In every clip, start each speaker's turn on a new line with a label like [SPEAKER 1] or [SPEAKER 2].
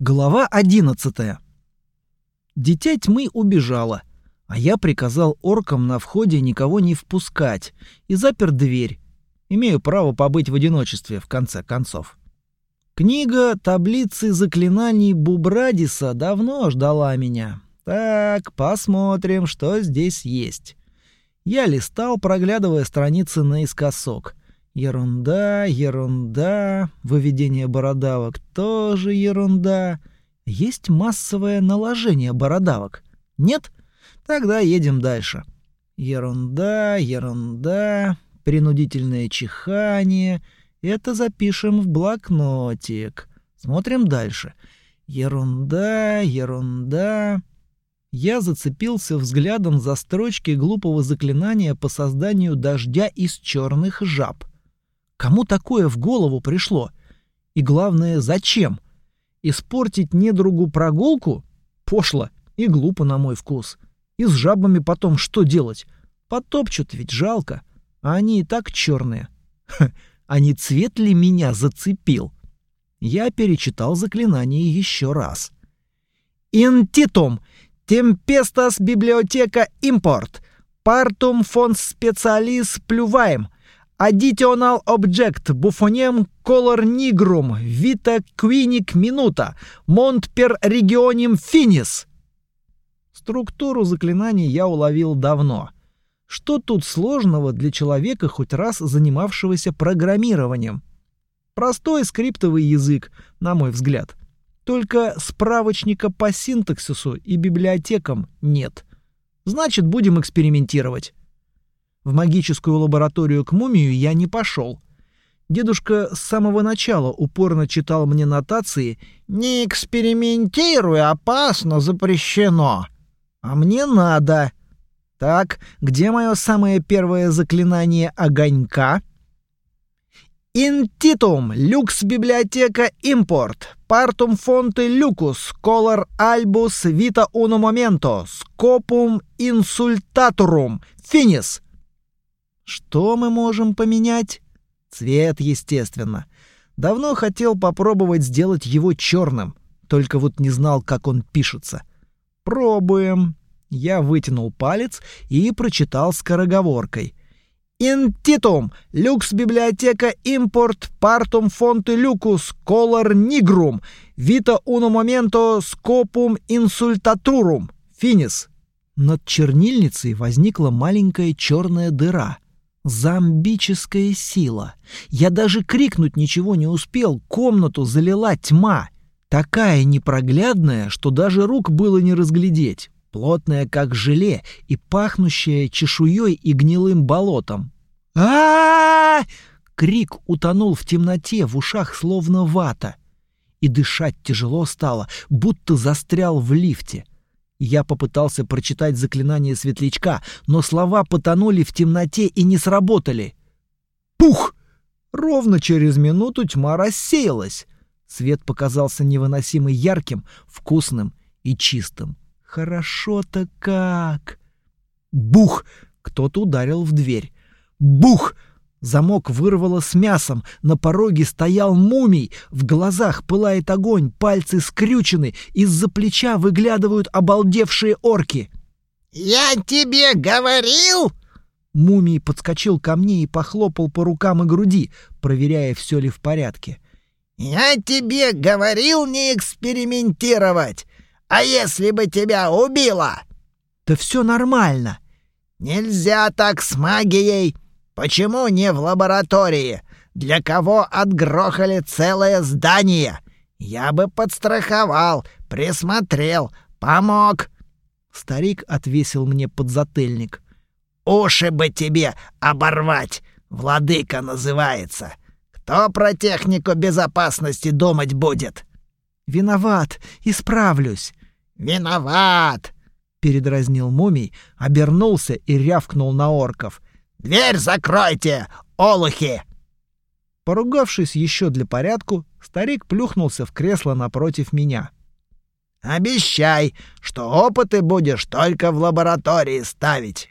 [SPEAKER 1] Глава одиннадцатая. Дитя тьмы убежало, а я приказал оркам на входе никого не впускать и запер дверь. Имею право побыть в одиночестве, в конце концов. Книга таблицы заклинаний Бубрадиса давно ждала меня. Так, посмотрим, что здесь есть. Я листал, проглядывая страницы наискосок. Ерунда, ерунда. Выведение бородавок тоже ерунда. Есть массовое наложение бородавок? Нет? Тогда едем дальше. Ерунда, ерунда. Принудительное чихание. Это запишем в блокнотик. Смотрим дальше. Ерунда, ерунда. Я зацепился взглядом за строчки глупого заклинания по созданию дождя из черных жаб. Кому такое в голову пришло? И главное, зачем? Испортить недругу прогулку? Пошло и глупо на мой вкус. И с жабами потом что делать? Потопчут ведь жалко. А они и так черные. Ха, а не цвет ли меня зацепил? Я перечитал заклинание еще раз. «Интитум! Темпестас библиотека импорт! Партум фонс специалис плюваем! Additional object buffonem color nigrum vita quinic minuta mont per regionim finis. Структуру заклинаний я уловил давно. Что тут сложного для человека, хоть раз занимавшегося программированием? Простой скриптовый язык, на мой взгляд. Только справочника по синтаксису и библиотекам нет. Значит, будем экспериментировать. В магическую лабораторию к мумию я не пошел. Дедушка с самого начала упорно читал мне нотации «Не экспериментируй, опасно, запрещено». А мне надо. Так, где мое самое первое заклинание огонька? Интитум, люкс библиотека импорт, партум фонте люкус, колор альбус вита уно моменто, скопум инсультатурум, финис. Что мы можем поменять? Цвет, естественно. Давно хотел попробовать сделать его черным, только вот не знал, как он пишется. Пробуем. Я вытянул палец и прочитал скороговоркой. Интитум, люкс библиотека импорт партум фонте люкус колор нигрум вита уно моменто скопум инсультатурум финис. Над чернильницей возникла маленькая черная дыра — Зомбическая сила. Я даже крикнуть ничего не успел, комнату залила тьма. Такая непроглядная, что даже рук было не разглядеть. Плотная, как желе, и пахнущая чешуей и гнилым болотом. а Крик утонул в темноте, в ушах словно вата. И дышать тяжело стало, будто застрял в лифте. Я попытался прочитать заклинание светлячка, но слова потонули в темноте и не сработали. Пух! Ровно через минуту тьма рассеялась. Свет показался невыносимо ярким, вкусным и чистым. Хорошо-то как! Бух! Кто-то ударил в дверь. Бух! Замок вырвало с мясом, на пороге стоял мумий, в глазах пылает огонь, пальцы скрючены, из-за плеча выглядывают обалдевшие орки.
[SPEAKER 2] «Я тебе говорил!»
[SPEAKER 1] Мумий подскочил ко мне и похлопал по рукам и груди, проверяя, все ли в порядке.
[SPEAKER 2] «Я тебе говорил не экспериментировать! А если бы тебя убило?»
[SPEAKER 1] «Да все нормально!»
[SPEAKER 2] «Нельзя так с магией!» Почему не в лаборатории? Для кого отгрохали целое здание? Я бы подстраховал, присмотрел, помог. Старик отвесил мне подзатыльник. Уши бы тебе оборвать, владыка называется. Кто про технику безопасности думать будет?
[SPEAKER 1] Виноват, исправлюсь.
[SPEAKER 2] Виноват,
[SPEAKER 1] передразнил мумий, обернулся и рявкнул на орков.
[SPEAKER 2] Дверь закройте, олухи!»
[SPEAKER 1] Поругавшись еще для порядку, старик плюхнулся в кресло напротив меня.
[SPEAKER 2] «Обещай, что опыты будешь только в лаборатории ставить».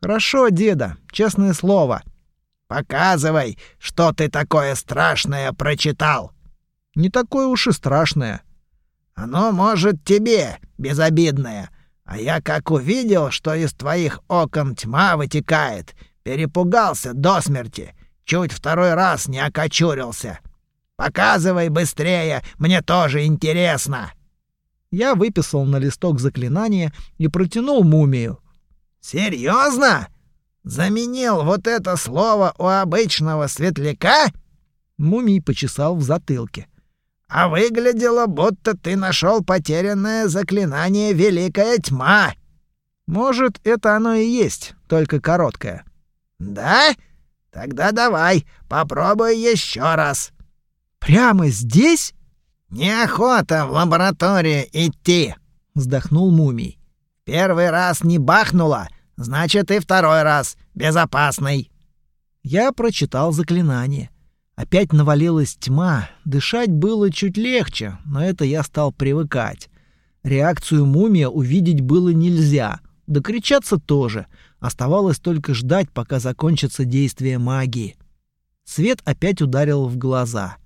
[SPEAKER 1] «Хорошо, деда, честное слово».
[SPEAKER 2] «Показывай, что ты такое страшное прочитал».
[SPEAKER 1] «Не такое уж и страшное».
[SPEAKER 2] Оно может тебе, безобидное. А я как увидел, что из твоих окон тьма вытекает, перепугался до смерти, чуть второй раз не окочурился. Показывай быстрее, мне тоже интересно.
[SPEAKER 1] Я выписал на листок заклинание и протянул мумию.
[SPEAKER 2] Серьезно? Заменил вот это слово у обычного светляка?
[SPEAKER 1] Мумий почесал в затылке.
[SPEAKER 2] А выглядело, будто ты нашел потерянное заклинание Великая Тьма.
[SPEAKER 1] Может, это оно и есть, только короткое.
[SPEAKER 2] Да? Тогда давай, попробуй еще раз.
[SPEAKER 1] Прямо здесь?
[SPEAKER 2] Неохота в лабораторию идти, вздохнул Мумий. Первый раз не бахнуло, значит и второй раз безопасный.
[SPEAKER 1] Я прочитал заклинание. Опять навалилась тьма, дышать было чуть легче, но это я стал привыкать. Реакцию мумия увидеть было нельзя, докричаться тоже. Оставалось только ждать, пока закончится действие магии. Свет опять ударил в глаза.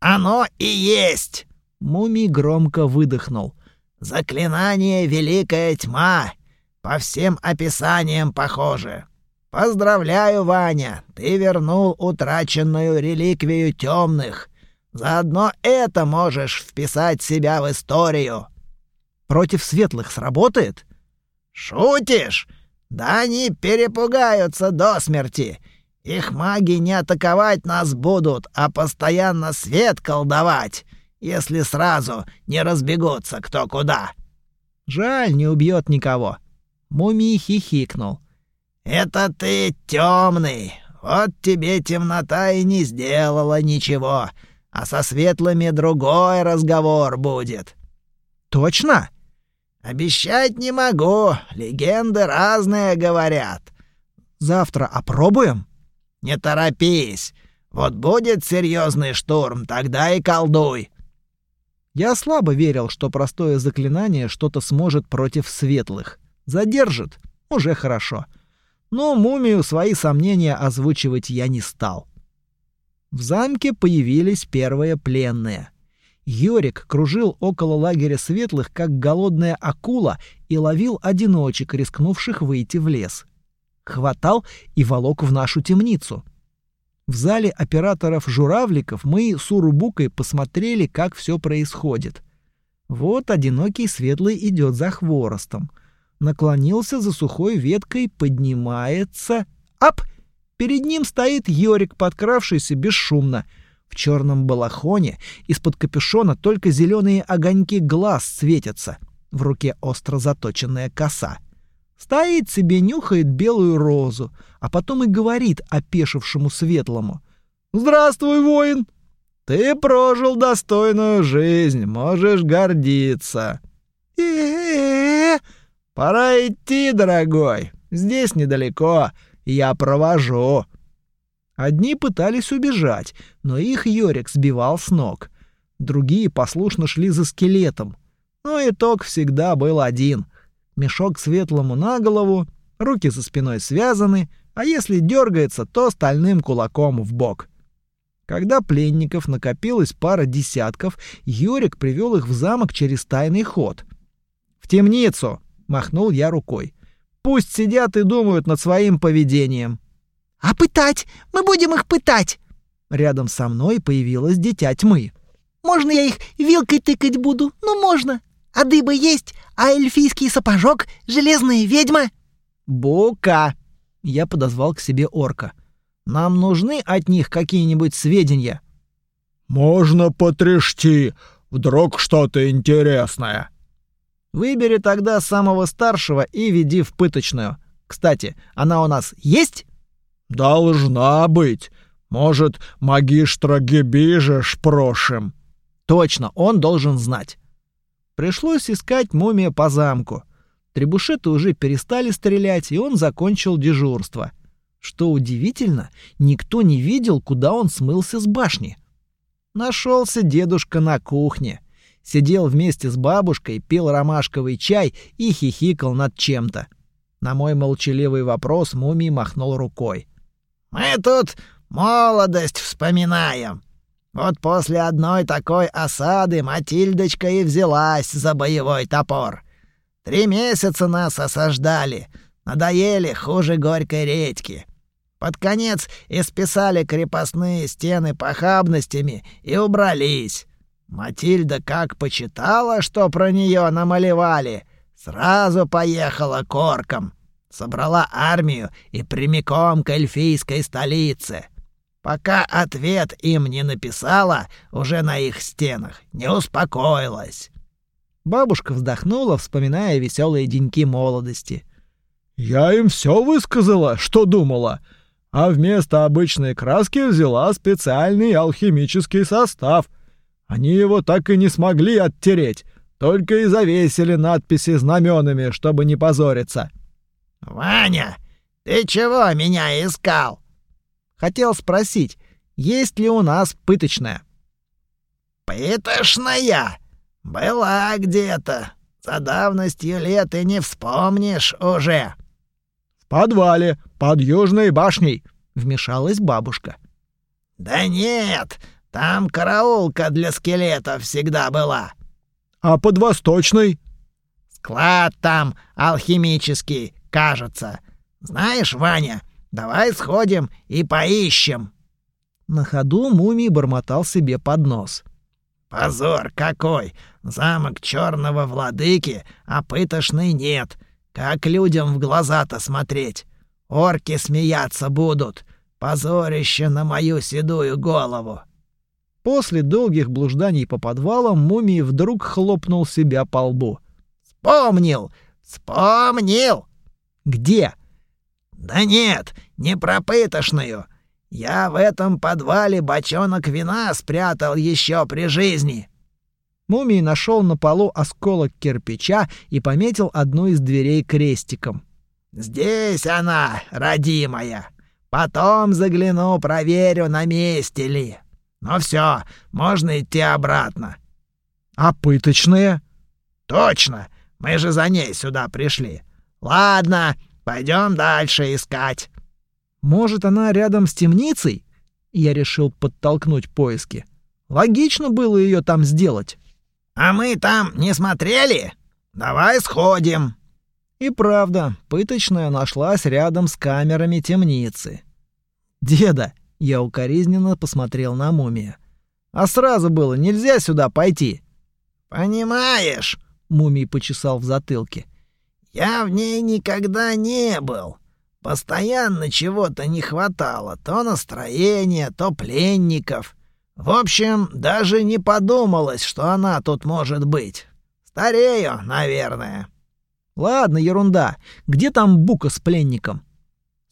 [SPEAKER 2] «Оно и есть!»
[SPEAKER 1] Мумий громко выдохнул.
[SPEAKER 2] «Заклинание Великая Тьма! По всем описаниям похоже. «Поздравляю, Ваня! Ты вернул утраченную реликвию темных. Заодно это можешь вписать себя в историю».
[SPEAKER 1] «Против светлых сработает?»
[SPEAKER 2] «Шутишь? Да они перепугаются до смерти. Их маги не атаковать нас будут, а постоянно свет колдовать, если сразу не разбегутся кто куда».
[SPEAKER 1] «Жаль, не убьет никого». Мумий хихикнул.
[SPEAKER 2] «Это ты темный. Вот тебе темнота и не сделала ничего. А со светлыми другой разговор будет».
[SPEAKER 1] «Точно?»
[SPEAKER 2] «Обещать не могу. Легенды разные говорят».
[SPEAKER 1] «Завтра опробуем?»
[SPEAKER 2] «Не торопись. Вот будет серьезный штурм, тогда и колдуй».
[SPEAKER 1] Я слабо верил, что простое заклинание что-то сможет против светлых. Задержит. Уже хорошо но мумию свои сомнения озвучивать я не стал. В замке появились первые пленные. Йорик кружил около лагеря светлых, как голодная акула, и ловил одиночек, рискнувших выйти в лес. Хватал и волок в нашу темницу. В зале операторов-журавликов мы с Урубукой посмотрели, как все происходит. Вот одинокий светлый идет за хворостом — наклонился за сухой веткой, поднимается. Ап! Перед ним стоит Йорик, подкравшийся бесшумно. В черном балахоне из-под капюшона только зеленые огоньки глаз светятся. В руке остро заточенная коса. Стоит себе, нюхает белую розу, а потом и говорит опешившему светлому. «Здравствуй, воин! Ты прожил достойную жизнь, можешь гордиться». «Э-э-э!» «Пора идти, дорогой. Здесь недалеко. Я провожу». Одни пытались убежать, но их Йорик сбивал с ног. Другие послушно шли за скелетом. Но итог всегда был один. Мешок светлому на голову, руки за спиной связаны, а если дергается, то стальным кулаком в бок. Когда пленников накопилось пара десятков, Йорик привел их в замок через тайный ход. «В темницу!» Махнул я рукой. Пусть сидят и думают над своим поведением.
[SPEAKER 3] А пытать? Мы будем их пытать.
[SPEAKER 1] Рядом со мной появилась дитя тьмы.
[SPEAKER 3] Можно я их вилкой тыкать буду? Ну можно. А дыба есть, а эльфийский сапожок, железная ведьма.
[SPEAKER 1] Бука. Я подозвал к себе орка. Нам нужны от них какие-нибудь сведения.
[SPEAKER 4] Можно потрясти, вдруг что-то интересное.
[SPEAKER 1] Выбери тогда самого старшего и веди в пыточную. Кстати, она у нас есть?
[SPEAKER 4] Должна быть. Может, магистра Гебижа шпрошим.
[SPEAKER 1] Точно, он должен знать. Пришлось искать мумия по замку. Требушеты уже перестали стрелять, и он закончил дежурство. Что удивительно, никто не видел, куда он смылся с башни. Нашелся дедушка на кухне сидел вместе с бабушкой, пил ромашковый чай и хихикал над чем-то. На мой молчаливый вопрос Мумий махнул рукой.
[SPEAKER 2] «Мы тут молодость вспоминаем. Вот после одной такой осады Матильдочка и взялась за боевой топор. Три месяца нас осаждали, надоели хуже горькой редьки. Под конец исписали крепостные стены похабностями и убрались. Матильда как почитала, что про нее намалевали, сразу поехала к оркам, собрала армию и прямиком к эльфийской столице. Пока ответ им не написала, уже на их стенах, не успокоилась.
[SPEAKER 1] Бабушка вздохнула, вспоминая веселые деньки молодости.
[SPEAKER 4] «Я им все высказала, что думала, а вместо обычной краски взяла специальный алхимический состав. Они его так и не смогли оттереть, только и завесили надписи знаменами, чтобы не позориться».
[SPEAKER 2] «Ваня, ты чего меня искал?»
[SPEAKER 1] Хотел спросить, есть ли у нас пыточная.
[SPEAKER 2] «Пытошная? Была где-то. За давностью лет и не вспомнишь уже».
[SPEAKER 4] «В подвале, под южной башней», — вмешалась бабушка.
[SPEAKER 2] «Да нет, там караулка для скелетов всегда была».
[SPEAKER 4] «А под восточной?»
[SPEAKER 2] «Склад там алхимический, кажется. Знаешь, Ваня, Давай сходим и поищем.
[SPEAKER 1] На ходу мумий бормотал себе под нос.
[SPEAKER 2] Позор какой! Замок черного владыки, а пытошный нет. Как людям в глаза-то смотреть? Орки смеяться будут. Позорище на мою седую голову.
[SPEAKER 1] После долгих блужданий по подвалам мумий вдруг хлопнул себя по лбу.
[SPEAKER 2] «Вспомнил! Вспомнил!»
[SPEAKER 1] «Где?»
[SPEAKER 2] «Да нет, не пропытошную. Я в этом подвале бочонок вина спрятал еще при жизни».
[SPEAKER 1] Мумий нашел на полу осколок кирпича и пометил одну из дверей крестиком.
[SPEAKER 2] «Здесь она, родимая. Потом загляну, проверю, на месте ли. Ну все, можно идти обратно».
[SPEAKER 1] «А пыточная?»
[SPEAKER 2] «Точно, мы же за ней сюда пришли. Ладно, Пойдем дальше искать.
[SPEAKER 1] Может, она рядом с темницей? Я решил подтолкнуть поиски. Логично было ее там сделать.
[SPEAKER 2] А мы там не смотрели? Давай сходим.
[SPEAKER 1] И правда, пыточная нашлась рядом с камерами темницы. Деда, я укоризненно посмотрел на мумия. А сразу было нельзя сюда пойти.
[SPEAKER 2] Понимаешь? Мумий почесал в затылке. Я в ней никогда не был. Постоянно чего-то не хватало, то настроения, то пленников. В общем, даже не подумалось, что она тут может быть. Старею, наверное.
[SPEAKER 1] Ладно, ерунда. Где там Бука с пленником?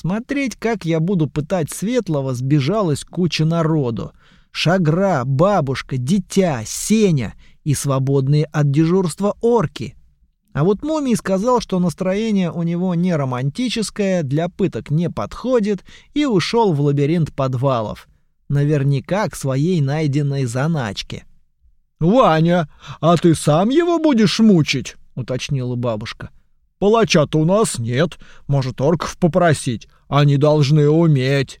[SPEAKER 1] Смотреть, как я буду пытать Светлого, сбежалась куча народу. Шагра, бабушка, дитя, Сеня и свободные от дежурства орки. А вот Мумий сказал, что настроение у него не романтическое, для пыток не подходит, и ушел в лабиринт подвалов. Наверняка к своей найденной заначке.
[SPEAKER 4] «Ваня, а ты сам его будешь мучить?» — уточнила бабушка. «Палача-то у нас нет. Может, орков попросить. Они должны уметь».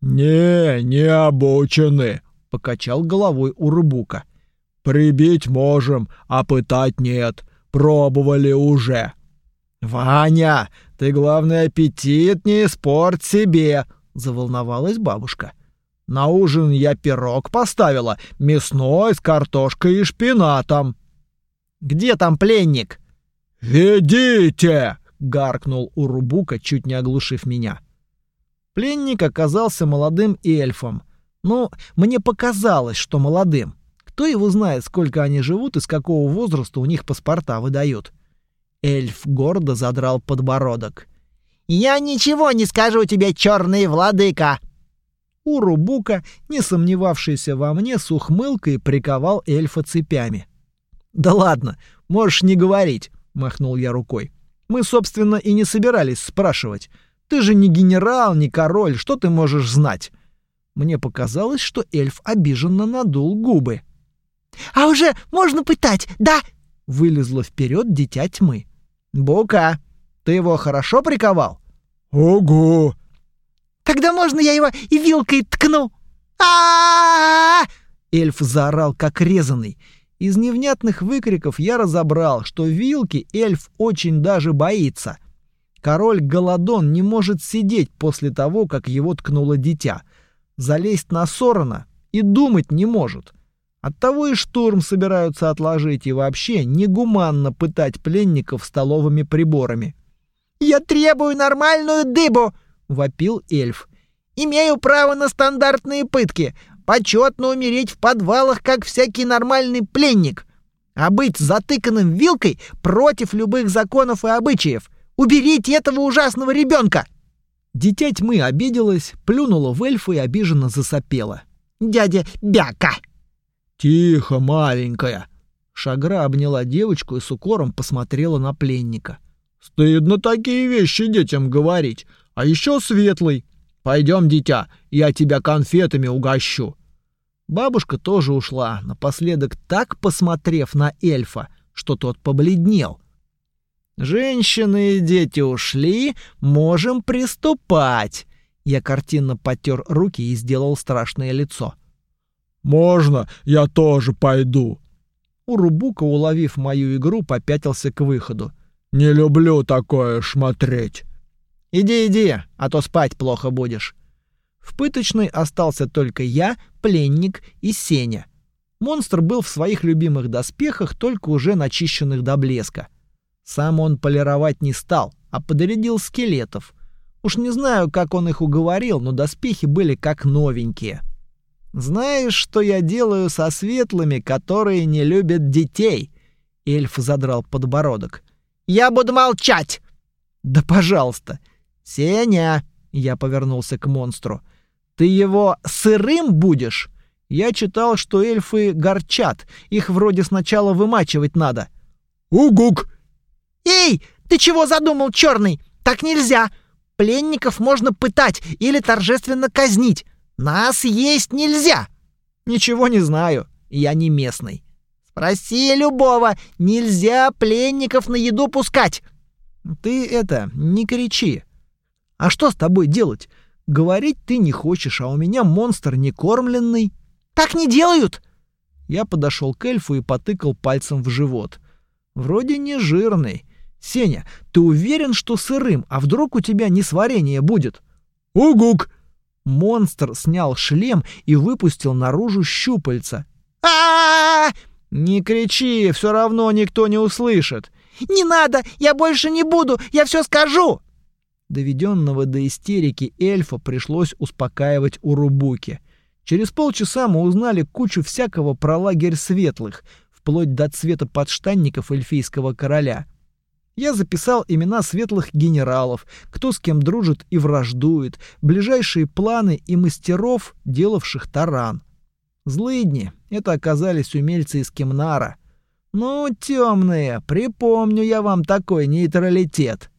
[SPEAKER 4] «Не, не обучены», — покачал головой Урбука. «Прибить можем, а пытать нет. Пробовали уже.
[SPEAKER 1] Ваня, ты главный аппетит не испорть себе, заволновалась бабушка. На ужин я пирог поставила, мясной с картошкой и шпинатом. Где там пленник?
[SPEAKER 4] Ведите,
[SPEAKER 1] гаркнул Урубука, чуть не оглушив меня. Пленник оказался молодым эльфом. Ну, мне показалось, что молодым. Кто его знает, сколько они живут и с какого возраста у них паспорта выдают. Эльф гордо задрал подбородок.
[SPEAKER 3] «Я ничего не скажу тебе, черный владыка!»
[SPEAKER 1] Урубука, не сомневавшийся во мне, с ухмылкой приковал эльфа цепями. «Да ладно, можешь не говорить», — махнул я рукой. «Мы, собственно, и не собирались спрашивать. Ты же не генерал, не король, что ты можешь знать?» Мне показалось, что эльф обиженно надул губы.
[SPEAKER 3] А уже можно пытать, да?»
[SPEAKER 1] Вылезло вперед дитя тьмы. «Бука, ты его хорошо приковал?»
[SPEAKER 4] «Ого!»
[SPEAKER 3] «Тогда можно я его и вилкой ткну?» а
[SPEAKER 1] Эльф заорал, как резанный. Из невнятных выкриков я разобрал, что вилки эльф очень даже боится. Король Голодон не может сидеть после того, как его ткнуло дитя. Залезть на Сорона и думать не может. Оттого и штурм собираются отложить, и вообще негуманно пытать пленников столовыми приборами.
[SPEAKER 3] «Я требую нормальную дыбу!» — вопил эльф. «Имею право на стандартные пытки, почетно умереть в подвалах, как всякий нормальный пленник, а быть затыканным вилкой против любых законов и обычаев. Уберите этого ужасного ребенка!»
[SPEAKER 1] Дитя тьмы обиделась, плюнула в эльфа и обиженно засопела.
[SPEAKER 3] «Дядя Бяка!»
[SPEAKER 4] «Тихо, маленькая!»
[SPEAKER 1] Шагра обняла девочку и с укором посмотрела на пленника.
[SPEAKER 4] «Стыдно такие вещи детям говорить. А еще светлый. Пойдем, дитя, я тебя конфетами угощу».
[SPEAKER 1] Бабушка тоже ушла, напоследок так посмотрев на эльфа, что тот побледнел. «Женщины и дети ушли, можем приступать!» Я картинно потер руки и сделал страшное лицо.
[SPEAKER 4] «Можно, я тоже пойду».
[SPEAKER 1] Урубука, уловив мою игру, попятился к выходу.
[SPEAKER 4] «Не люблю такое шмотреть».
[SPEAKER 1] «Иди, иди, а то спать плохо будешь». В пыточной остался только я, пленник и Сеня. Монстр был в своих любимых доспехах, только уже начищенных до блеска. Сам он полировать не стал, а подрядил скелетов. Уж не знаю, как он их уговорил, но доспехи были как новенькие. Знаешь, что я делаю со светлыми, которые не любят детей? Эльф задрал подбородок.
[SPEAKER 3] Я буду молчать.
[SPEAKER 1] Да, пожалуйста. Сеня, я повернулся к монстру. Ты его сырым будешь? Я читал, что эльфы горчат. Их вроде сначала вымачивать надо.
[SPEAKER 4] Угук!
[SPEAKER 3] Эй, ты чего задумал, черный? Так нельзя. Пленников можно пытать или торжественно казнить. Нас есть нельзя.
[SPEAKER 1] Ничего не знаю. Я не местный.
[SPEAKER 3] Спроси любого. Нельзя пленников на еду пускать.
[SPEAKER 1] Ты это, не кричи. А что с тобой делать? Говорить ты не хочешь, а у меня монстр некормленный.
[SPEAKER 3] Так не делают.
[SPEAKER 1] Я подошел к эльфу и потыкал пальцем в живот. Вроде не жирный. Сеня, ты уверен, что сырым, а вдруг у тебя несварение будет?
[SPEAKER 4] Угук!
[SPEAKER 1] Монстр снял шлем и выпустил наружу щупальца.
[SPEAKER 3] а
[SPEAKER 1] Не кричи, все равно никто не услышит.
[SPEAKER 3] Не надо, я больше не буду, я все скажу.
[SPEAKER 1] Доведенного до истерики эльфа пришлось успокаивать Урубуки. Через полчаса мы узнали кучу всякого про лагерь светлых, вплоть до цвета подштанников эльфийского короля. Я записал имена светлых генералов, кто с кем дружит и враждует, ближайшие планы и мастеров, делавших таран. Злыдни — это оказались умельцы из Кемнара. Ну, темные, припомню я вам такой нейтралитет.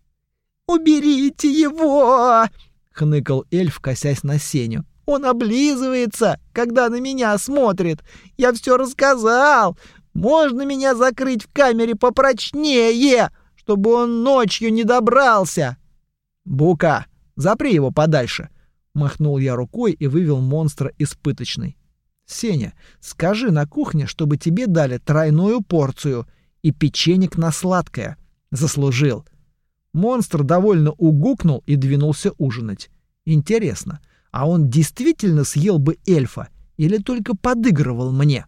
[SPEAKER 3] «Уберите его!»
[SPEAKER 1] — хныкал эльф, косясь на Сеню.
[SPEAKER 3] «Он облизывается, когда на меня смотрит. Я все рассказал. Можно меня закрыть в камере попрочнее, чтобы он ночью не добрался?»
[SPEAKER 1] «Бука, запри его подальше!» — махнул я рукой и вывел монстра из пыточной. «Сеня, скажи на кухне, чтобы тебе дали тройную порцию и печенек на сладкое. Заслужил!» Монстр довольно угукнул и двинулся ужинать. Интересно, а он действительно съел бы эльфа или только подыгрывал мне?